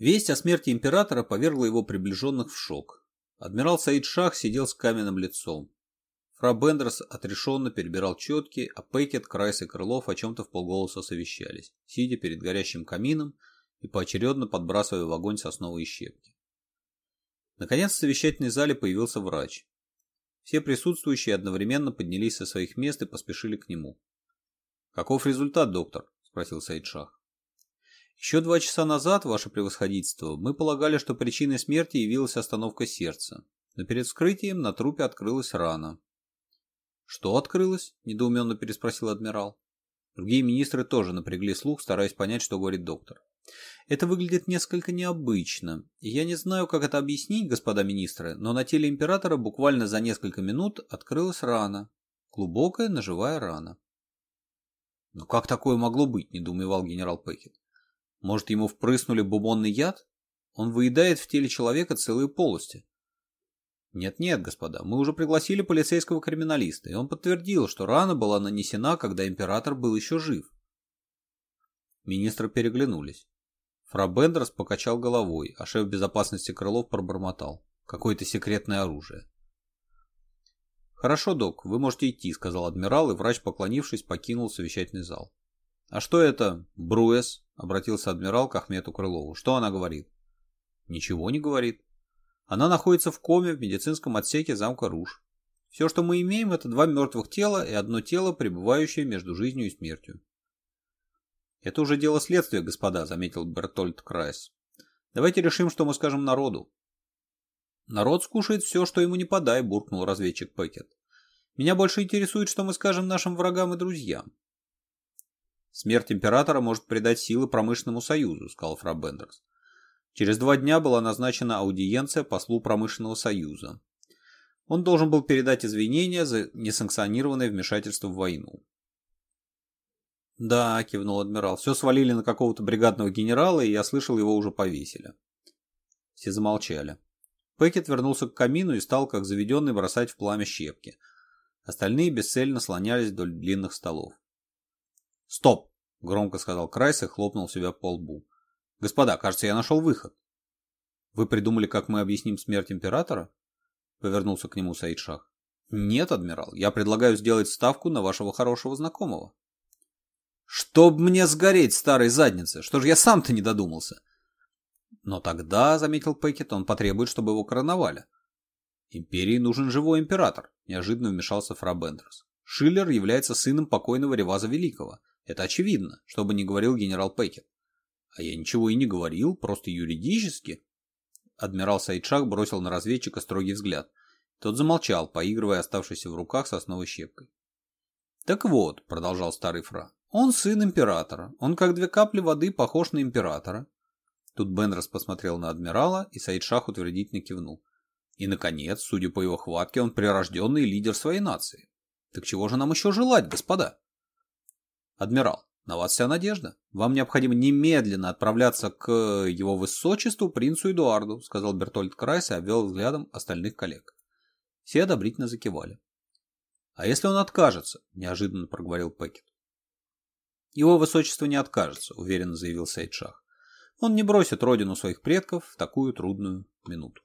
Весть о смерти императора повергла его приближенных в шок. Адмирал Саид Шах сидел с каменным лицом. Фра Бендерс отрешенно перебирал четки, а Пейкет, Крайс и Крылов о чем-то в полголоса совещались, сидя перед горящим камином и поочередно подбрасывая в огонь сосновые щепки. Наконец в совещательной зале появился врач. Все присутствующие одновременно поднялись со своих мест и поспешили к нему. «Каков результат, доктор?» – спросил Саид Шах. Еще два часа назад, ваше превосходительство, мы полагали, что причиной смерти явилась остановка сердца. Но перед вскрытием на трупе открылась рана. «Что открылось?» – недоуменно переспросил адмирал. Другие министры тоже напрягли слух, стараясь понять, что говорит доктор. «Это выглядит несколько необычно. Я не знаю, как это объяснить, господа министры, но на теле императора буквально за несколько минут открылась рана. Глубокая ножевая рана». Но как такое могло быть?» – недоумевал генерал Пекет. Может, ему впрыснули бубонный яд? Он выедает в теле человека целые полости. Нет-нет, господа, мы уже пригласили полицейского криминалиста, и он подтвердил, что рана была нанесена, когда император был еще жив. Министры переглянулись. Фрабендрос покачал головой, а шеф безопасности Крылов пробормотал. Какое-то секретное оружие. «Хорошо, док, вы можете идти», — сказал адмирал, и врач, поклонившись, покинул совещательный зал. «А что это, Бруэс?» — обратился адмирал к Ахмету Крылову. «Что она говорит?» «Ничего не говорит. Она находится в коме в медицинском отсеке замка Руж. Все, что мы имеем, это два мертвых тела и одно тело, пребывающее между жизнью и смертью». «Это уже дело следствия, господа», — заметил Бертольд Крайс. «Давайте решим, что мы скажем народу». «Народ скушает все, что ему не подай», — буркнул разведчик Пэкет. «Меня больше интересует, что мы скажем нашим врагам и друзьям. Смерть императора может придать силы промышленному союзу, сказал Фрабендерс. Через два дня была назначена аудиенция послу промышленного союза. Он должен был передать извинения за несанкционированное вмешательство в войну. «Да», — кивнул адмирал, — «все свалили на какого-то бригадного генерала, и я слышал, его уже повесили». Все замолчали. Пэкет вернулся к камину и стал, как заведенный, бросать в пламя щепки. Остальные бесцельно слонялись вдоль длинных столов. «Стоп!» — громко сказал Крайс и хлопнул себя по лбу. «Господа, кажется, я нашел выход». «Вы придумали, как мы объясним смерть императора?» — повернулся к нему Саидшах. «Нет, адмирал, я предлагаю сделать ставку на вашего хорошего знакомого». «Чтоб мне сгореть, старой задницы! Что ж я сам-то не додумался?» «Но тогда, — заметил Пэкет, — он потребует, чтобы его короновали». «Империи нужен живой император», — неожиданно вмешался Фрабендерс. «Шиллер является сыном покойного Реваза Великого. Это очевидно, что бы ни говорил генерал Пекер. А я ничего и не говорил, просто юридически. Адмирал Сайдшах бросил на разведчика строгий взгляд. Тот замолчал, поигрывая оставшейся в руках сосновой щепкой. «Так вот», — продолжал старый фра, — «он сын императора. Он как две капли воды похож на императора». Тут Бенрос посмотрел на адмирала, и Сайдшах утвердительно кивнул. И, наконец, судя по его хватке, он прирожденный лидер своей нации. Так чего же нам еще желать, господа? Адмирал, на вас вся надежда. Вам необходимо немедленно отправляться к его высочеству принцу Эдуарду, сказал Бертольд Крайс и обвел взглядом остальных коллег. Все одобрительно закивали. А если он откажется? неожиданно проговорил Пэкет. Его высочество не откажется, уверенно заявил Сайдшах. Он не бросит родину своих предков в такую трудную минуту.